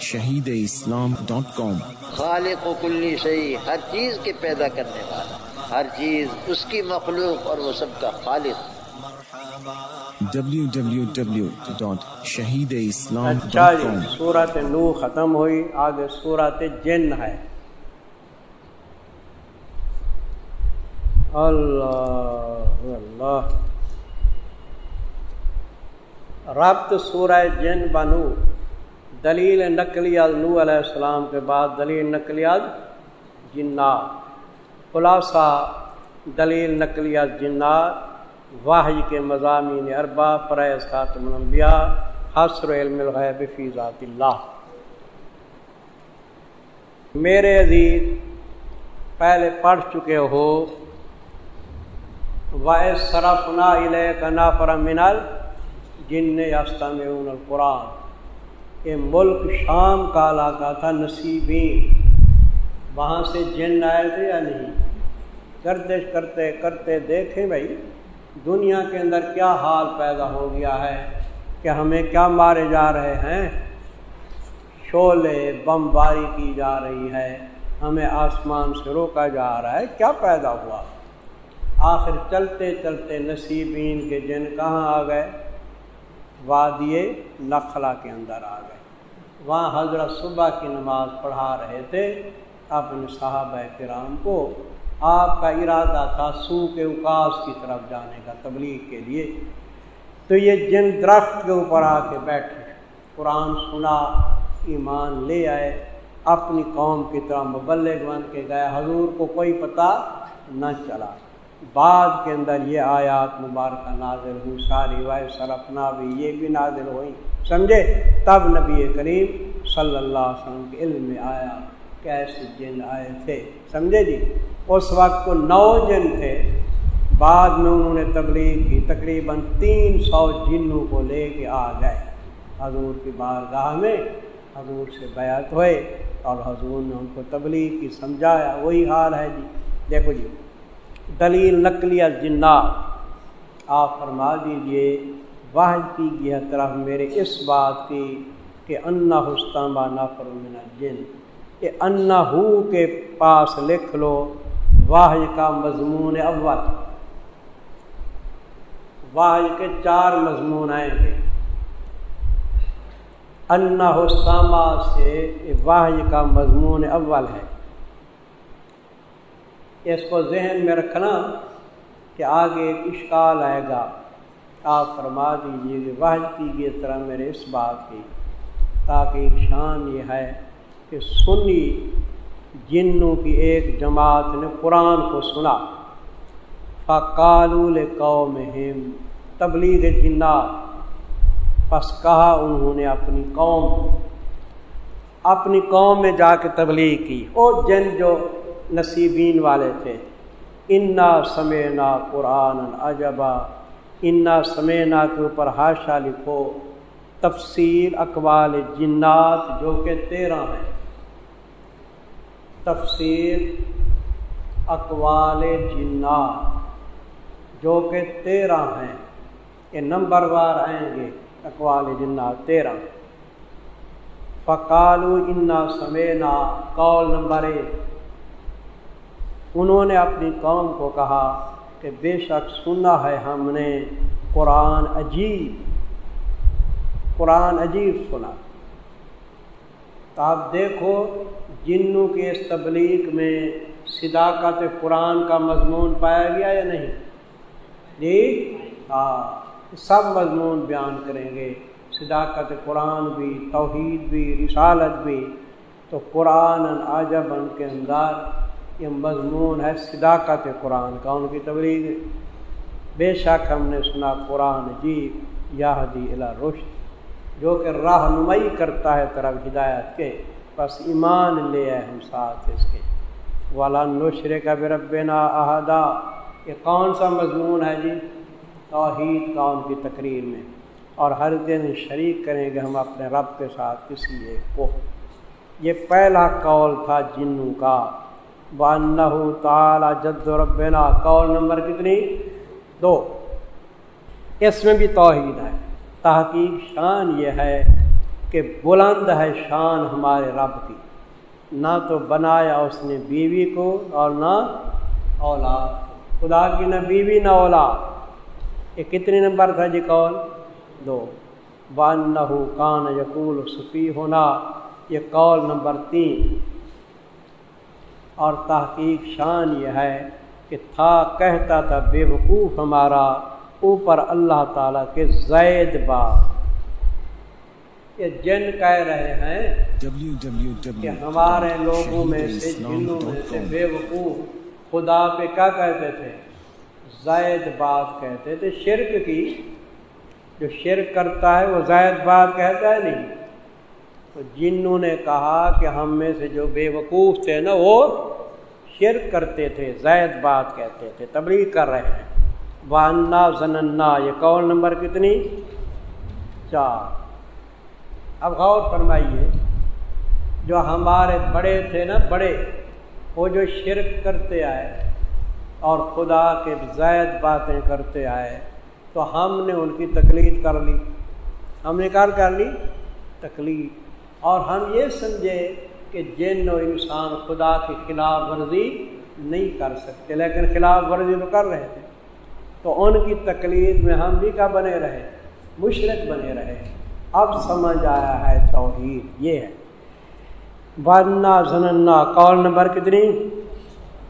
شہید اسلام ڈاٹ کام۔ خالق و کلی شہی ہر چیز کے پیدا کرنے والا ہر چیز اس کی مخلوق اور وہ سب کا خالق۔ شہید اسلام اچھا جی سورت نو ختم ہوئی آگے سورت جن ہے۔ اللہ اللہ۔ ربط سورہ جن بنو۔ دلیل نقلیات نو علیہ السلام کے بعد دلیل نقلیات جنات۔ خلاصہ، دلیل نقلیات جنات واحج کے مضامین اربا پریز خاتم الانبیاء حسر علم الغیب فی ذات اللہ۔ میرے عزیز، پہلے پڑھ چکے ہو۔ وائس صرف نا کا نا منل جن یاستان القرآن۔ یہ ملک شام کا علاقہ تھا، نصیبین۔ وہاں سے جن آئے تھے یا نہیں؟ گردش کرتے کرتے دیکھیں بھائی، دنیا کے اندر کیا حال پیدا ہو گیا ہے کہ ہمیں کیا مارے جا رہے ہیں؟ شولے بم باری کی جا رہی ہے، ہمیں آسمان سے روکا جا رہا ہے۔ کیا پیدا ہوا؟ آخر چلتے چلتے نصیبین کے جن کہاں آ گئے؟ وادی نخلا کے اندر آ گئے۔ وہاں حضرت صبح کی نماز پڑھا رہے تھے۔ اپنے صحابہ کرام کو آپ کا ارادہ تھا سو کے اوکاس کی طرف جانے کا تبلیغ کے لیے۔ تو یہ جن درخت کے اوپر آ کے بیٹھے، قرآن سنا، ایمان لے آئے، اپنی قوم کی طرح مبلغ بن کے گئے۔ حضور کو کوئی پتہ نہ چلا۔ بعد کے اندر یہ آیات مبارکہ نازل ہوئی، ساری وائے سرفنا بھی، یہ بھی نازل ہوئی۔ سمجھے؟ تب نبی کریم صلی اللہ علیہ وسلم کے علم میں آیا کیسے جن آئے تھے۔ سمجھے جی؟ اس وقت کو نو جن تھے۔ بعد میں انہوں نے تبلیغ کی، تقریباً تین سو جنوں کو لے کے آ گئے۔ حضور کی بارگاہ میں حضور سے بیعت ہوئے اور حضور نے ان کو تبلیغ کی، سمجھایا۔ وہی حال ہے جی۔ دیکھو جی دلیل نقلی جنات۔ آپ فرما دیجیے واحد کی گیا طرف میرے اس بات کی کہ انا حسطامہ نافر من جن کہ انا ہو کے پاس لکھ لو واحد کا مضمون اول۔ واحد کے چار مضمون آئیں گے انا حسامہ سے واحد کا مضمون اول ہے۔ اس کو ذہن میں رکھنا کہ آگے ایک اشکال آئے گا۔ آپ فرما دیجیے کہ واحد کیجیے طرح میرے اس بات کی، تاکہ شان یہ ہے کہ سنی جنوں کی ایک جماعت نے قرآن کو سنا۔ فقالول قوم ہم تبلیغ جنات۔ پس کہا انہوں نے اپنی قوم اپنی قوم میں جا کے تبلیغ کی۔ او جن جو نصیبین والے تھے۔ انا سمینا قرآن عجبا انا سمینا کے اوپر ہاشا لکھو۔ تفسیر اقوال جنات جو کہ تیرہ ہیں۔ تفسیر اقوال جنات جو کہ تیرہ ہیں۔ یہ نمبر وار آئیں گے۔ اقوال جنات تیرہ۔ فقالو انا سمینا کال نمبر ایک۔ انہوں نے اپنی قوم کو کہا کہ بے شک سنا ہے ہم نے قرآن عجیب قرآن عجیب سنا۔ تو آپ دیکھو، جنوں کے اس تبلیغ میں صداقت قرآن کا مضمون پایا گیا یا نہیں؟ جی؟ ہاں سب مضمون بیان کریں گے۔ صداقت قرآن بھی، توحید بھی، رسالت بھی۔ تو قرآن عجب ان کے اندر یہ مضمون ہے صداقت قرآن کا، ان کی تبلیغ۔ بے شک ہم نے سنا قرآن جی یاہدی الا رشت جو کہ رہنمائی کرتا ہے طرف ہدایت کے۔ بس ایمان لے آئے ہم ساتھ اس کے۔ والا نشر کا بربنا احدہ یہ کون سا مضمون ہے جی؟ توحید کا ان کی تقریر میں۔ اور ہر دن شریک کریں گے ہم اپنے رب کے ساتھ کسی ایک کو۔ یہ پہلا قول تھا جنوں کا۔ بانہ تعالی جد ربنا۔ قول نمبر کتنی؟ دو۔ اس میں بھی توحید ہے۔ تحقیق شان یہ ہے کہ بلند ہے شان ہمارے رب کی۔ نہ تو بنایا اس نے بیوی کو اور نہ اولاد خدا کی نہ بیوی نہ اولاد۔ یہ کتنے نمبر تھا جی کون دو۔ بان نہ کان یقول سفی ہونا یہ کال نمبر تین۔ اور تحقیق شان یہ ہے کہ تھا کہتا تھا بے وقوف ہمارا اوپر اللہ تعالیٰ کے زید باغ۔ یہ جن کہہ رہے ہیں کہ ہمارے لوگوں میں سے جنوں میں سے بے وقوف خدا پہ کیا کہتے تھے؟ زید بات کہتے تھے شرک کی۔ جو شرک کرتا ہے وہ زائد بات کہتا ہے نہیں۔ تو جنوں نے کہا کہ ہم میں سے جو بے وقوف تھے نا، وہ شرک کرتے تھے زائد بات کہتے تھے، تبلیغ کر رہے ہیں۔ وانا زننا یہ کال نمبر کتنی؟ چار۔ اب غور فرمائیے، جو ہمارے بڑے تھے نا، بڑے، وہ جو شرک کرتے آئے اور خدا کے زائد باتیں کرتے آئے، تو ہم نے ان کی تکلیف کر لی۔ ہم نے کار کر لی؟ تکلیف اور ہم یہ سمجھے کہ جن و انسان خدا کی خلاف ورزی نہیں کر سکتے، لیکن خلاف ورزی تو کر رہے تھے تو ان کی تکلیف میں ہم بھی کا بنے رہے؟ مشرق بنے رہے۔ اب سمجھ آیا ہے توحید، یہ ہے۔ بننا زننا کال نمبر کتنی؟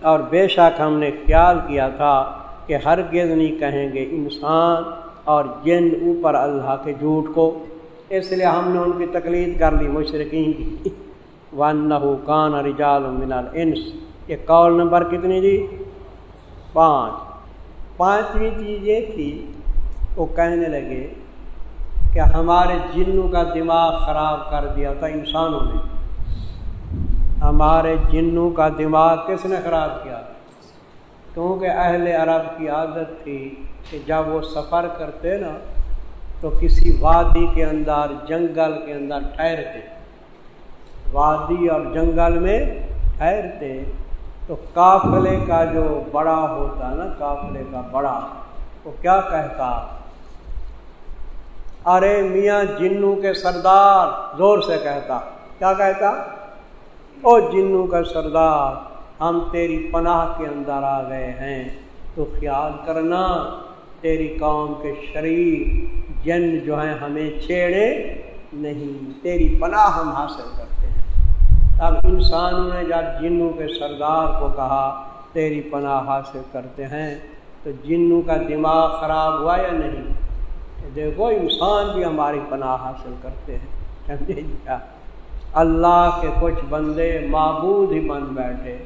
اور بے شک ہم نے خیال کیا تھا کہ ہر گز نہیں کہیں گے انسان اور جن اوپر اللہ کے جھوٹ کو۔ اس لیے ہم نے ان کی تکلیف کر لی مشرقین کی۔ ون کان رجال من الانس یہ کال نمبر کتنی جی؟ پانچ۔ پانچویں چیز یہ تھی، وہ کہنے لگے کہ ہمارے جنوں کا دماغ خراب کر دیا تھا انسانوں نے۔ ہمارے جنوں کا دماغ کس نے خراب کیا؟ کیونکہ اہل عرب کی عادت تھی کہ جب وہ سفر کرتے نا تو کسی وادی کے اندر، جنگل کے اندر ٹھہرتے۔ وادی اور جنگل میں ٹھہرتے تو قافلے کا جو بڑا ہوتا نا، قافلے کا بڑا، وہ کیا کہتا؟ ارے میاں جنوں کے سردار، زور سے کہتا۔ کیا کہتا؟ او جنوں کا سردار، ہم تیری پناہ کے اندر آ گئے ہیں، تو خیال کرنا، تیری قوم کے شریف جن جو ہیں ہمیں چھیڑے نہیں۔ تیری پناہ ہم حاصل کرتے ہیں۔ اب انسانوں نے جب جنوں کے سردار کو کہا، تیری پناہ حاصل کرتے ہیں، تو جنوں کا دماغ خراب ہوا یا نہیں؟ دیکھو، انسان بھی ہماری پناہ حاصل کرتے ہیں۔ سمجھے کیا؟ اللہ کے کچھ بندے معبود ہی بن بیٹھے۔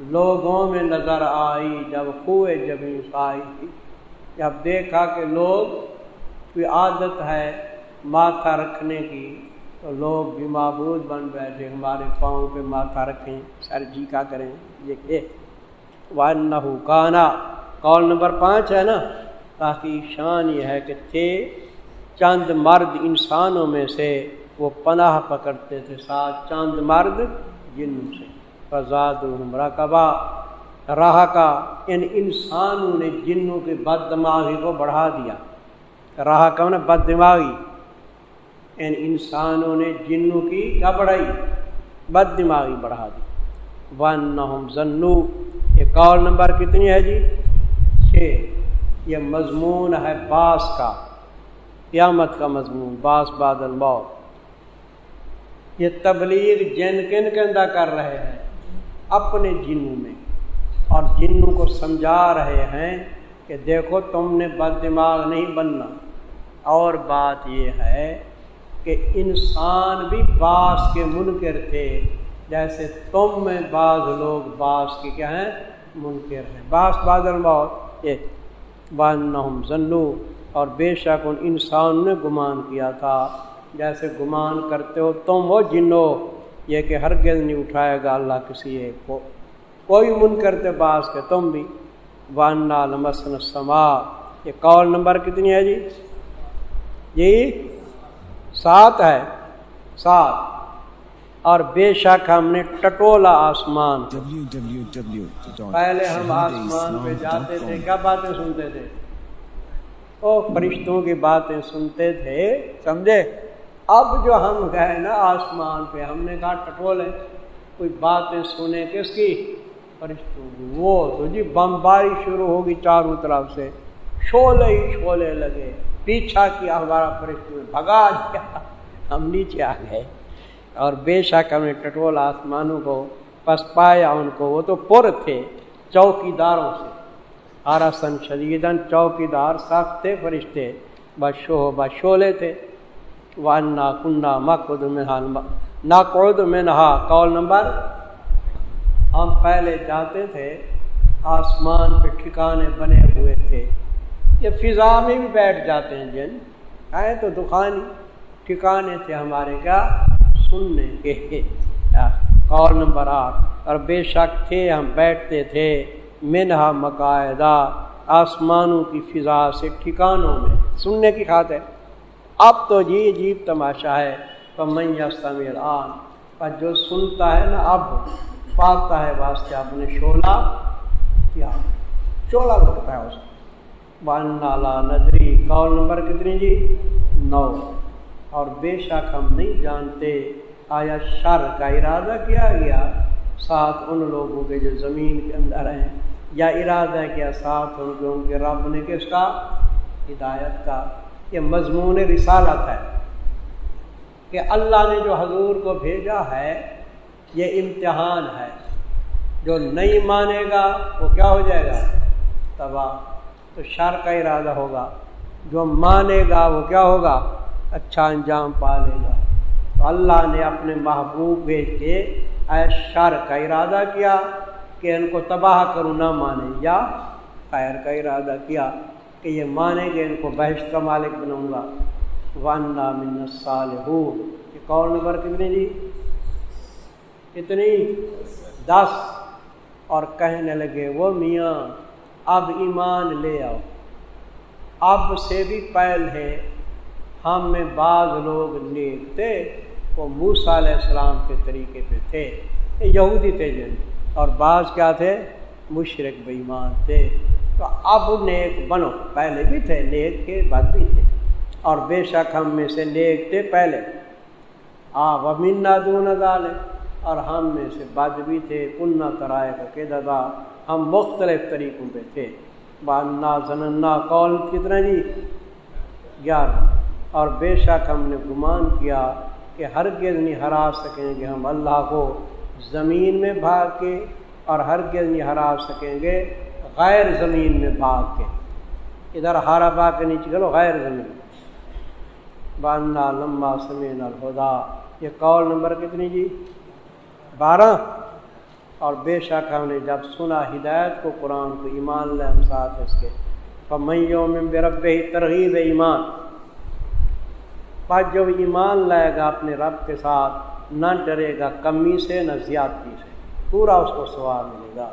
لوگوں میں نظر آئی جب کنویں جب آئی تھی۔ جب دیکھا کہ لوگ کوئی عادت ہے ماتھا رکھنے کی تو لوگ بھی معبود بن بیٹھے، ہمارے پاؤں پہ ماتھا رکھیں، سر جی کا کریں، یہ کہ ون کانا کال نمبر پانچ ہے نا، تاکہ شان یہ ہے کہ تھے چند مرد انسانوں میں سے وہ پناہ پکڑتے تھے ساتھ چند مرد جن سے۔ فضاد مرکبہ راہ کا ان انسانوں نے جنوں کے بد دماغی کو بڑھا دیا۔ راہ کا نا بد دماغی ان انسانوں نے جنوں کی کیا بڑھائی بد دماغی بڑھا دی۔ ون نہ یہ کال نمبر کتنی ہے جی؟ چھ۔ یہ مضمون ہے باس کا۔ قیامت کا مضمون، باس بادل موت یہ تبلیغ جن کن کے اندر کر رہے ہیں؟ اپنے جنوں میں۔ اور جنوں کو سمجھا رہے ہیں کہ دیکھو تم نے بد دماغ نہیں بننا۔ اور بات یہ ہے کہ انسان بھی بعض کے منکر تھے، جیسے تم میں بعض لوگ بعض کے کیا ہیں؟ منکر ہیں۔ بعض بادل موت یہ بان اور بے شک ان انسان نے گمان کیا تھا۔ جیسے گمان کرتے ہو تم ہو جنو، یہ کہ ہرگز نہیں اٹھائے گا اللہ کسی ایک کو۔ کوئی من کرتے باس کے، تم بھی۔ وانا لمسن سما یہ کال نمبر کتنی ہے جی؟ جی سات ہے، سات۔ اور بے شک ہم نے ٹٹولا آسمان۔ پہلے ہم آسمان پہ جاتے تھے، کیا باتیں سنتے تھے؟ او فرشتوں کی باتیں سنتے تھے، سمجھے؟ اب جو ہم گئے نا آسمان پہ، ہم نے کہا ٹٹولے، کوئی باتیں سنے کس کی؟ فرشتوں کی۔ وہ تو جی بمباری شروع ہوگی چاروں طرف سے۔ شولے ہی شولے لگے۔ پیچھا کیا ہمارا فرشتوں نے، بھگا دیا۔ ہم نیچے آ گئے۔ اور بے شک ہم نے ٹٹول آسمانوں کو، پس پایا ان کو۔ وہ تو پر تھے چوکی داروں سے۔ آرسن شدیدن چوکی دار سخت تھے فرشتے۔ بشو بشولے تھے۔ وانا کنہ مکد میں ناقود میں نہا کال نمبر، ہم پہلے جاتے تھے آسمان پہ ٹھکانے بنے ہوئے تھے۔ یہ فضا میں بھی بیٹھ جاتے ہیں جن۔ آئے تو دکان ٹھکانے تھے ہمارے کیا؟ سننے کے۔ کال نمبر آٹھ۔ اور بے شک تھے ہم، بیٹھتے تھے منہا مقاعدہ آسمانوں کی فضا سے ٹھکانوں میں۔ سننے کی خاطر۔ اب تو جی عجیب تماشا ہے۔ تو میں سمیر آن پر جو سنتا ہے نا، اب پاتا ہے واسطے اپنے شولہ کیا۔ شولہ لگتا ہے اس کو۔ بان نالا ندری کال نمبر کتنی جی نو اور بے شک ہم نہیں جانتے آیا شر کا ارادہ کیا گیا ساتھ ان لوگوں کے جو زمین کے اندر ہیں یا ارادہ کیا ساتھ ان کے ان کے رب نے کس کا ہدایت کا یہ مضمون رسالت ہے کہ اللہ نے جو حضور کو بھیجا ہے یہ امتحان ہے جو نہیں مانے گا وہ کیا ہو جائے گا تباہ تو شر کا ارادہ ہوگا۔ جو مانے گا وہ کیا ہوگا؟ اچھا انجام پا لے گا۔ تو اللہ نے اپنے محبوب بھیج کے اے شر کا ارادہ کیا کہ ان کو تباہ کروں نہ مانے، یا خیر کا ارادہ کیا کہ یہ مانیں گے، ان کو بحث کا مالک بناؤں گا۔ ون من سال یہ کون نمبر کتنی جی؟ کتنی دس۔ اور کہنے لگے، وہ میاں۔ اب ایمان لے آؤ۔ اب سے بھی پہل ہے، ہم میں بعض لوگ نیک تھے، وہ موسا علیہ السلام کے طریقے پہ تھے یہودی تھے جن۔ اور بعض کیا تھے؟ مشرق بےمان تھے۔ تو اب نیک بنو۔ پہلے بھی تھے، نیک کے بعد بھی تھے۔ اور بے شک ہم میں سے نیک تھے پہلے۔ آ وہ منا دون ڈالے اور ہم میں سے بد بھی تھے۔ کنہ ترائے کا کہ دادا ہم مختلف طریقوں پہ تھے۔ بانا زننا کال کتنا جی۔ گیارہ اور بے شک ہم نے گمان کیا کہ ہر نہیں ہرا سکیں گے ہم اللہ کو۔ زمین میں بھاگ کے اور ہر نہیں ہرا سکیں گے غیر زمین میں بھاگ کے۔ ادھر ہارا باغ کے نیچے گلو غیر زمین۔ بانا لمبا سمین الہدا۔ یہ کال نمبر کتنی جی؟ بارہ۔ اور بے شک ہم نے جب سنا ہدایت کو قرآن کو ایمان لے ہم ساتھ اس کے۔ فمیوں میں رب ہی ترغیب ایمان پر جو ایمان لائے گا اپنے رب کے ساتھ، نہ ڈرے گا کمی سے، نہ زیادتی سے۔ پورا اس کو سوال ملے گا۔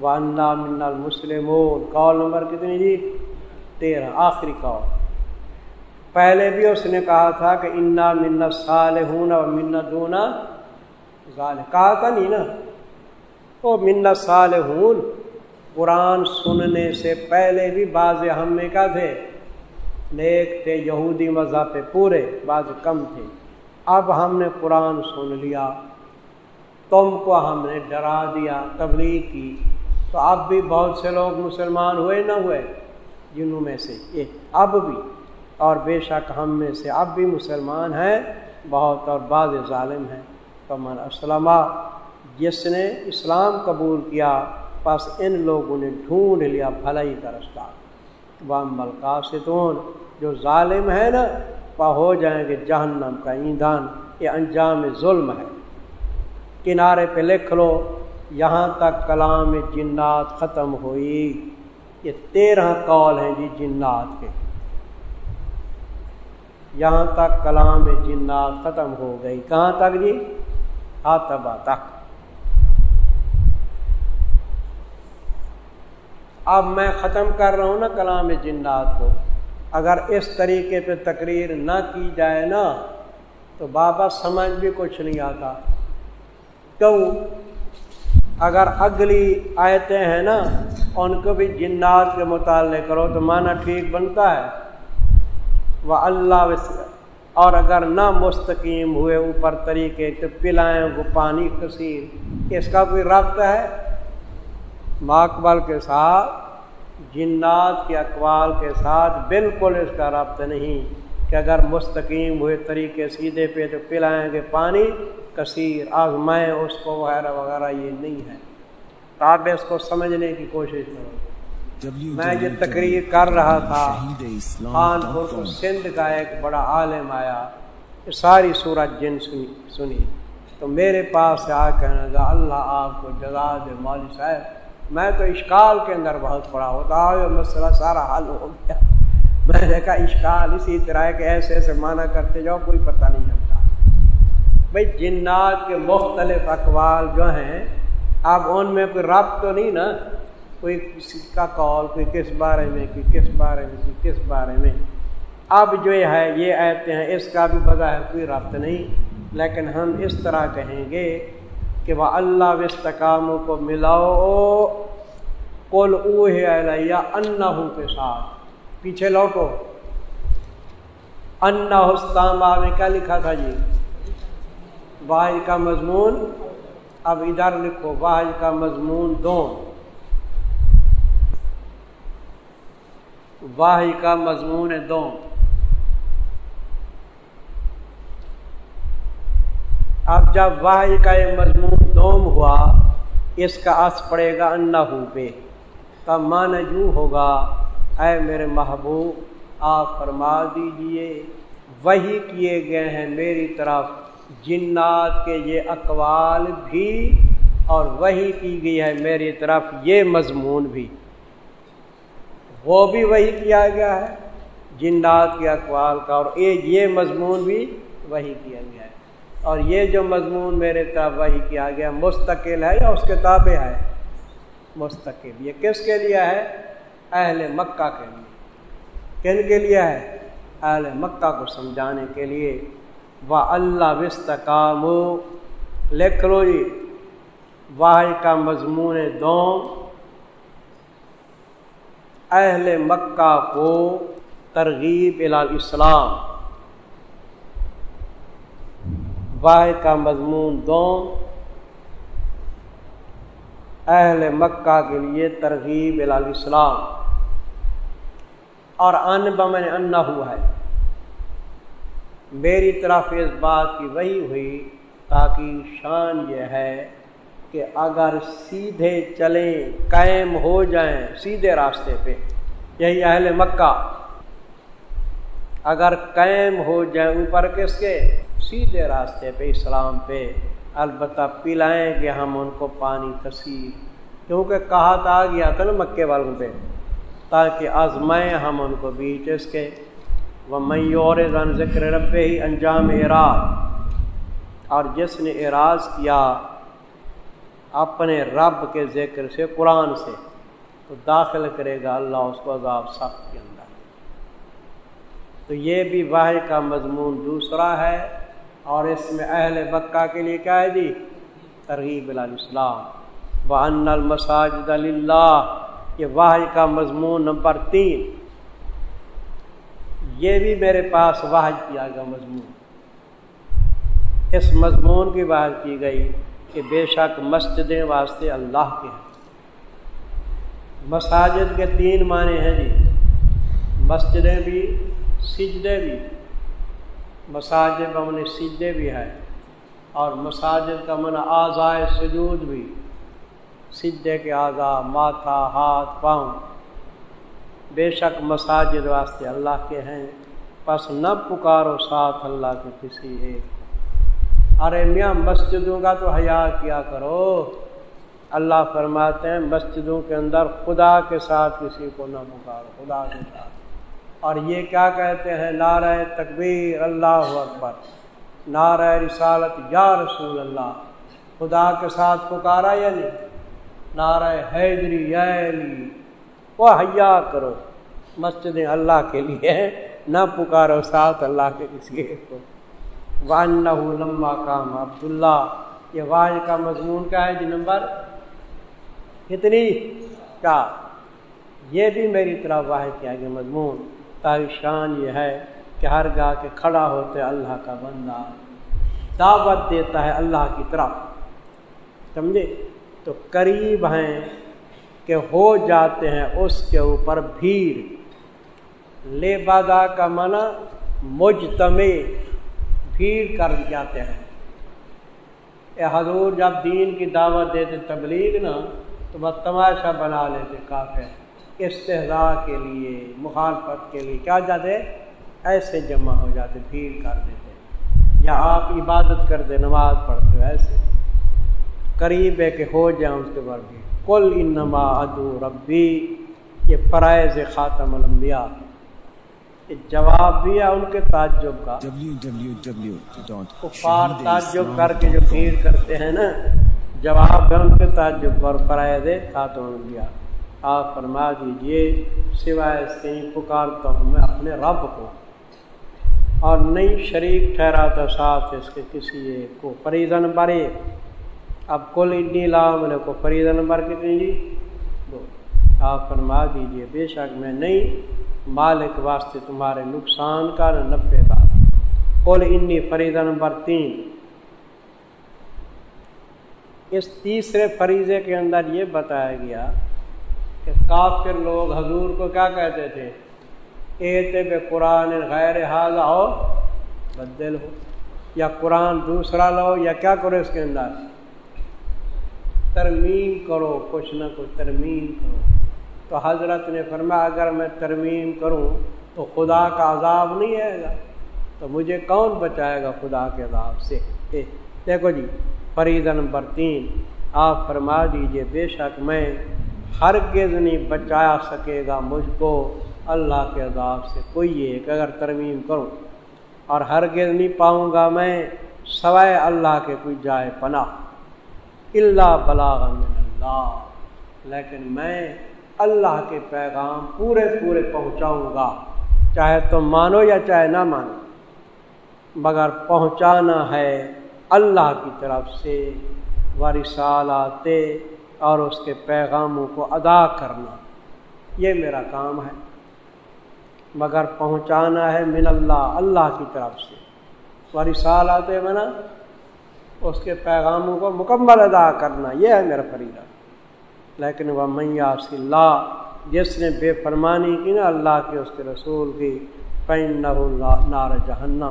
وانا من المسلم کال نمبر کتنی جی؟ تیرہ، آخری کال۔ پہلے بھی اس نے کہا تھا کہ انا منت سال ہوں اور منت دونا کہا تھا نہیں نا؟ وہ منت سال ہوں قرآن سننے سے پہلے بھی بعض ہم میں کا تھے۔ نیک تھے، یہودی مذہب پہ پورے، بعض کم تھے۔ اب ہم نے قرآن سن لیا، تم کو ہم نے ڈرا دیا، تبلیغ کی۔ تو اب بھی بہت سے لوگ مسلمان ہوئے نہ ہوئے، جنہوں میں سے یہ اب بھی۔ اور بے شک ہم میں سے اب بھی مسلمان ہیں، بہت اور بعض ظالم ہیں۔ کمن اسلمہ جس نے اسلام قبول کیا، پس ان لوگوں نے ڈھونڈ لیا، بھلائی کا رستہ۔ بام ملکاستون جو ظالم ہے نا وہ ہو جائیں گے جہنم کا ایندھن۔ یہ انجام ظلم ہے۔ کنارے پہ لکھ لو، یہاں تک کلام جنات ختم ہوئی۔ یہ تیرہ کال ہیں جی جنات کے۔ یہاں تک کلام جنات ختم ہو گئی۔ کہاں تک جی؟ آتبا تک۔ اب میں ختم کر رہا ہوں نا کلام جنات کو۔ اگر اس طریقے پہ تقریر نہ کی جائے نا، تو بابا سمجھ بھی کچھ نہیں آتا۔ کیوں؟ اگر اگلی آیتیں ہیں نا، ان کو بھی جنات کے مطالعے کرو تو معنی ٹھیک بنتا ہے۔ وہ اللہ اور اگر نہ مستقیم ہوئے اوپر طریقے تو پلائیں وہ پانی کثیر۔ اس کا کوئی ربط ہے؟ ماکبل کے ساتھ جنات کے اقوال کے ساتھ بالکل اس کا ربط نہیں کہ اگر مستقیم ہوئے طریقے سیدھے پہ تو پلائیں گے پانی کثیر آزمائیں اس کو وغیرہ وغیرہ یہ نہیں ہے۔ تو آپ اس کو سمجھنے کی کوشش کرو۔ میں یہ تقریر کر رہا تھا خان پور سندھ کا ایک بڑا عالم آیا ساری صورت جن سنی سنی۔ تو میرے پاس آ کہنے لگا اللہ آپ کو جزا دے مولوی صاحب۔ میں تو اشکال کے اندر بہت پڑا ہوتا مسئلہ سارا حل ہو گیا۔ میں نے کہا، اشکال اسی طرح کہ ایسے ایسے معنی کرتے جاؤ، کوئی پتہ نہیں چلتا۔ بھائی، جنات کے مختلف اقوال جو ہیں، اب ان میں کوئی ربط تو نہیں نا؟ کوئی کسی کا کال کوئی کس بارے میں، کوئی کس بارے میں، کوئی کس بارے میں۔ اب جو ہے، یہ ایتے ہیں، اس کا بھی بظاہر کوئی ربط نہیں، لیکن ہم اس طرح کہیں گے کہ وہ اللہ وستقاموں کو ملاؤ۔ کل اوہ علیہ انہوں کے ساتھ۔ پیچھے لوٹو۔ انا حسطامہ میں کیا لکھا تھا جی؟ واحد کا مضمون۔ اب ادھر لکھو، واحد کا مضمون دون۔ واحد کا مضمون دون۔ اب جب واحد کا یہ مضمون دوم ہوا، اس کا اث پڑے گا انا ہو پہ۔ تب مان یوں ہوگا، اے میرے محبوب، آپ فرما دیجیے وہی کیے گئے ہیں میری طرف۔ جنات کے یہ اقوال بھی اور وہی کی گئی ہے میری طرف، یہ مضمون بھی۔ وہ بھی وہی کیا گیا ہے، جنات کے اقوال کا اور یہ مضمون بھی وہی کیا گیا ہے۔ اور یہ جو مضمون میرے طرف وہی کیا گیا، مستقل ہے یا اس کتابیں ہے؟ مستقل۔ یہ کس کے لیے ہے؟ اہل مکہ کے لیے۔ کن کے لیے ہے؟ اہل مکہ کو سمجھانے کے لیے۔ وہ اللہ وسطام لکھ لو جی۔ واحد کا مضمون دوم۔ اہل مکہ کو ترغیب اسلام واحد کا مضمون دوم اہل مکہ کے لیے ترغیب الاسلام۔ اور ان بمن انا ہوا ہے۔ میری طرف اس بات کی وہی ہوئی تاکہ شان یہ ہے کہ اگر سیدھے چلیں، قائم ہو جائیں سیدھے راستے پہ، یہی اہل مکہ۔ اگر قائم ہو جائیں اوپر کس کے؟ سیدھے راستے پہ، اسلام پہ البتہ پلائیں گے ہم ان کو پانی کثیر کیونکہ کہا تھا گیا تھا نا مکے والوں پہ، تاکہ آزمائیں ہم ان کو بیچ اس کے۔ وہ میور رن ذکر رب ہی انجام اعراض۔ اور جس نے اعراض کیا اپنے رب کے ذکر سے، قرآن سے، تو داخل کرے گا اللہ اس کو عذاب سخت کے اندر۔ تو یہ بھی واحد کا مضمون دوسرا ہے۔ اور اس میں اہل مکہ کے لیے کیا ہے جی؟ ترغیب الاسلام۔ و المساجد اللہ یہ واحد کا مضمون نمبر تین۔ یہ بھی میرے پاس واحد کیا گیا مضمون۔ اس مضمون کی واحد کی گئی کہ بے شک مسجدیں واسطے اللہ کے ہیں۔ مساجد کے تین معنی ہیں جی۔ مسجدیں بھی، سجدے بھی۔ مساجد کا من سجدے بھی ہے اور مساجد کا من آزائے سجود بھی۔ سجدے کے اعضا ماتھا، ہاتھ، پاؤں۔ بے شک مساجد واسطے اللہ کے ہیں، پس نہ پکارو ساتھ اللہ کے کسی ایک۔ ارے میاں، مسجدوں کا تو حیا کیا کرو۔ اللہ فرماتے ہیں، مسجدوں کے اندر خدا کے ساتھ کسی کو نہ پکارو، خدا کے ساتھ۔ اور یہ کیا کہتے ہیں؟ نعرہ تکبیر، اللہ اکبر۔ نعرہ رسالت، یا رسول اللہ۔ خدا کے ساتھ پکارا یا نہیں؟ نعرہ حیدری یلی وہ حیا کرو۔ مسجد اللہ کے لیے نہ پکارو، ساتھ اللہ کے کسی کو وان لمبا کام عبداللہ یہ واج کا مضمون کا ہے جی نمبر؟ کتنی؟ کا یہ بھی میری طرح واحد کیا گیا مضمون۔ تاکہ شان یہ ہے کہ ہر گاہ کے کھڑا ہوتے اللہ کا بندہ دعوت دیتا ہے اللہ کی طرف۔ سمجھے؟ تو قریب ہیں کہ ہو جاتے ہیں اس کے اوپر بھیڑ۔ لے بادا کا منع مجتمع، بھیڑ کر جاتے ہیں۔ اے حضور، جب دین کی دعوت دیتے تبلیغ نا، تو بس تماشا بنا لیتے کافی استحضاء کے لیے، مخالفت کے لیے کیا جاتے؟ ایسے جمع ہو جاتے، بھیڑ کر دیتے۔ یا آپ عبادت کرتے، نماز پڑھتے ہو، ایسے۔ قریب ہے کہ ہو جائیں اس کے بعد بھی کل انما ادو ربی، یہ فرائض خاتم الانبیاء۔ جواب بھی ان کے تعجب کا۔ کفار تعجب کر کے جو بھیڑ کرتے ہیں نا، جواب ہے ان کے تعجب پر، فرائض خاتم الانبیاء۔ آپ فرما دیجیے، سوائے اس کے پکارتا ہوں میں اپنے رب کو۔ اور نہیں شریک ٹھہراتا ساتھ اس کے کسی ایک کو۔ فریضہ نمبر ایک اب کل انی لام کو فریضہ نمبر کتنی جی دو۔ آپ فرما دیجیے، بے شک میں نہیں، مالک واسطے تمہارے نقصان کا نہ نفے کا۔ کل انی فریضہ نمبر تین اس تیسرے فریضے کے اندر یہ بتایا گیا کہ کافر لوگ حضور کو کیا کہتے تھے؟ اے بے قرآن غیر حاضہ ہو بدل ہو۔ یا قرآن دوسرا لو یا کیا کرو اس کے اندر؟ ترمیم کرو، کچھ نہ کچھ ترمیم کرو۔ تو حضرت نے فرمایا، اگر میں ترمیم کروں تو خدا کا عذاب نہیں آئے گا۔ تو مجھے کون بچائے گا خدا کے عذاب سے؟ دیکھو جی فرید نمبر تین، آپ فرما دیجیے، بے شک میں ہرگز نہیں بچایا سکے گا مجھ کو اللہ کے عذاب سے۔ کوئی ایک اگر ترمیم کروں اور ہرگز نہیں پاؤں گا میں، سوائے اللہ کے کوئی جائے پناہ۔ اللہ بلاغ من اللہ۔ لیکن میں اللہ کے پیغام پورے پورے پہنچاؤں گا، چاہے تم مانو یا چاہے نہ مانو۔ مگر پہنچانا ہے اللہ کی طرف سے۔ ورثالات اور اس کے پیغاموں کو ادا کرنا۔ یہ میرا کام ہے۔ مگر پہنچانا ہے من اللہ اللہ کی طرف سے۔ واری سال آتے بنا اس کے پیغاموں کو مکمل ادا کرنا۔ یہ ہے میرا فریضہ۔ لیکن وہ میاں اللہ، جس نے بے فرمانی کی نا اللہ کی اس کے رسول کی پین نار جہنم۔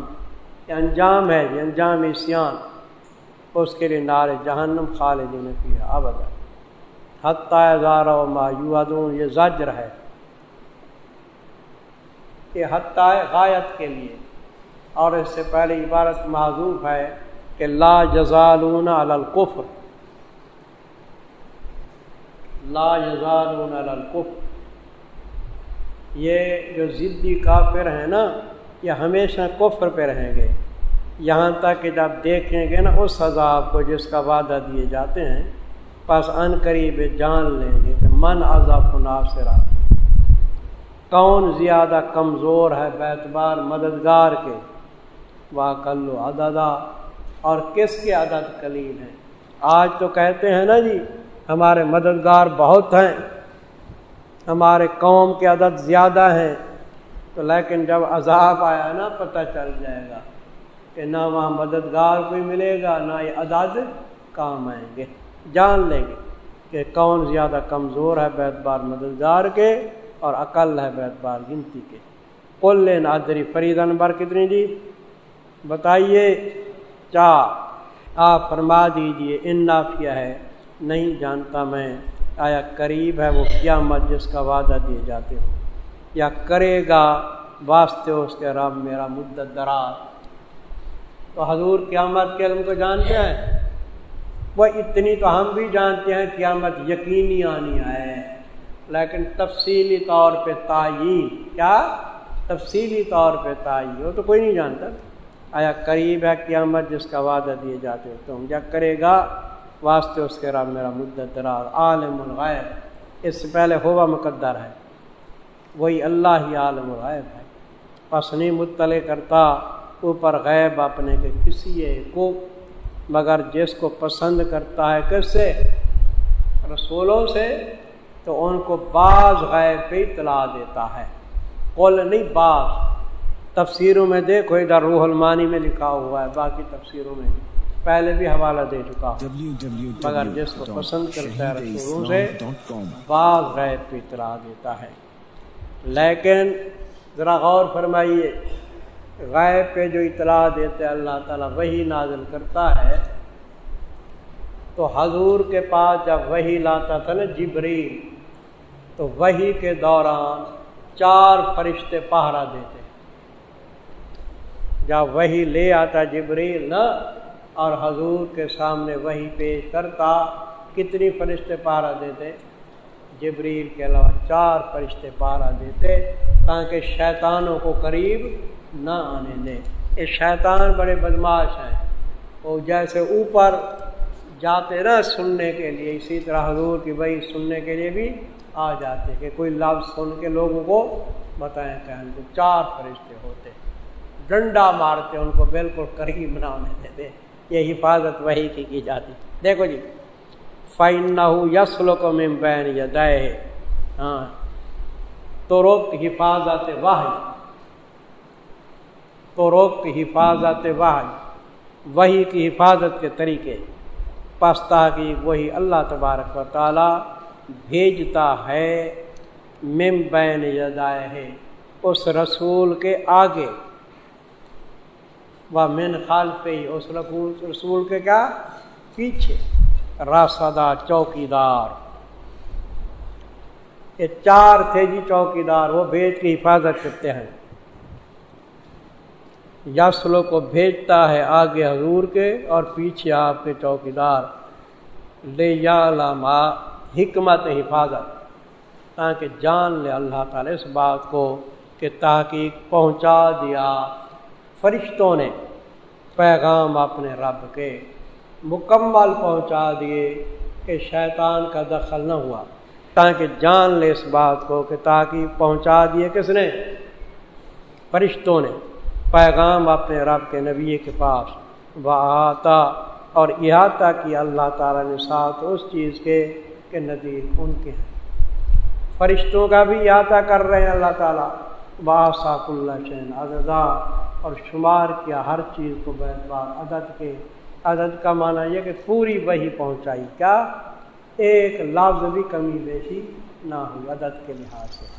یہ انجام ہے، یہ انجام اسیان۔ اس کے لیے نار جہنم خالدین نے کیا حتیٰ زارہ و مایو یہ زجر ہے۔ کہ حتیٰ غایت کے لیے۔ اور اس سے پہلے عبارت معذوف ہے کہ لا جزالون القفر لا جزالون القفر یہ جو ضدی کافر ہیں نا، یہ ہمیشہ کفر پہ رہیں گے۔ یہاں تک کہ جب دیکھیں گے نا اس عذاب کو جس کا وعدہ دیے جاتے ہیں پس ان قریب جان لیں گے کہ من عذاب ناصرہ کون زیادہ کمزور ہے بیتبار مددگار کے؟ واہ کلو عددا اور کس کے عدد کلیل ہیں؟ آج تو کہتے ہیں نا جی ہمارے مددگار بہت ہیں، ہمارے قوم کے عدد زیادہ ہیں۔ تو لیکن جب عذاب آیا نا، پتہ چل جائے گا کہ نہ وہاں مددگار کوئی ملے گا، نہ یہ عدد کام آئیں گے۔ جان لیں گے کہ کون زیادہ کمزور ہے بیت بار مددگار کے اور عقل ہے بیت بار گنتی کے۔ کل نادری فرید نمبر کتنی جی؟ بتائیے چار آپ فرما دیجیے، ان نافیہ ہے؟ نہیں جانتا میں۔ آیا قریب ہے وہ قیامت جس کا وعدہ دیے جاتے ہو یا کرے گا واسطے اس کے رب میرا مدت دراز تو حضور قیامت کے علم کو جانتے ہیں؟ وہ اتنی تو ہم بھی جانتے ہیں قیامت یقینی آنی ہے۔ لیکن تفصیلی طور پہ تعین کیا؟ تفصیلی طور پہ تعین وہ تو کوئی نہیں جانتا۔ آیا قریب ہے قیامت جس کا وعدہ دیے جاتے تو ہم کرے گا، واسطے اس کے رب میرا مدت دراز عالم الغیب، اس سے پہلے ہوا مقدر ہے۔ وہی اللہ ہی عالم الغیب ہے۔ پس نہیں مطلع کرتا اوپر غیب اپنے کے کسی کو۔ مگر جس کو پسند کرتا ہے کس سے؟ رسولوں سے، تو ان کو بعض غیب پہ اطلاع دیتا ہے۔ قول نہیں بعض۔ تفسیروں میں دیکھو ادھر روح المانی میں لکھا ہوا ہے، باقی تفسیروں میں پہلے بھی حوالہ دے چکا ہوں۔ مگر جس کو پسند کرتا ہے رسولوں سے، بعض غیب پہ اطلاع دیتا ہے۔ لیکن ذرا غور فرمائیے۔ غیب پہ جو اطلاع دیتے اللہ تعالیٰ وہی نازل کرتا ہے، تو حضور کے پاس جب وہی لاتا تھا نا جبریل، تو وہی کے دوران چار فرشتے پہرا دیتے جب وہی لے آتا جبریل نا، اور حضور کے سامنے وہی پیش کرتا، کتنی فرشتے پہرا دیتے؟ جبریل کے علاوہ چار فرشتے پہرا دیتے، تاکہ شیطانوں کو قریب نہ آنے دے یہ شیطان بڑے بدماش ہیں۔ وہ جیسے اوپر جاتے نا سننے کے لیے، اسی طرح حضور کی وہی سننے کے لیے بھی آ جاتے کہ کوئی لفظ سن کے لوگوں کو بتائیں کہ ان کو چار فرشتے ہوتے۔ ڈنڈا مارتے، ان کو بالکل قریب نہ ہونے دیتے یہ حفاظت وہی کی کی جاتی۔ دیکھو جی فائن نہ ہو یسلو کو ممبین یا دے ہاں تو روک حفاظت واہ تو روک حفاظت واہ وہی کی حفاظت کے طریقے۔ پستا کی وہی اللہ تبارک و تعالی بھیجتا ہے مم بین یدائے ہے۔ اس رسول کے آگے۔ وہ من خال پہ ہی اس رسول کے کیا؟ پیچھے۔ راسدہ چوکی دار یہ چار تھے جی چوکی دار وہ بھیج کی حفاظت کرتے ہیں۔ یسلو کو بھیجتا ہے آگے حضور کے اور پیچھے آپ کے چوکی دار لے یا لما حکمت، حفاظت، تاکہ جان لے اللہ تعالی اس بات کو کہ تحقیق پہنچا دیا۔ فرشتوں نے پیغام اپنے رب کے مکمل پہنچا دیے کہ شیطان کا دخل نہ ہوا۔ تاکہ جان لے اس بات کو کہ تاکہ پہنچا دیے کس نے؟ فرشتوں نے۔ پیغام اپنے رب کے نبی کے پاس وہ اور احاطہ کیا اللہ تعالیٰ نے ساتھ اس چیز کے کہ ندیر ان کے ہیں۔ فرشتوں کا بھی احاطہ کر رہے ہیں اللہ تعالیٰ۔ باصاک اللہ چین عددا اور شمار کیا ہر چیز کو بار عدد کے۔ عدد کا معنی یہ کہ پوری وہی پہنچائی۔ کیا؟ ایک لفظ بھی کمی بیشی نہ ہوئی عدد کے لحاظ سے۔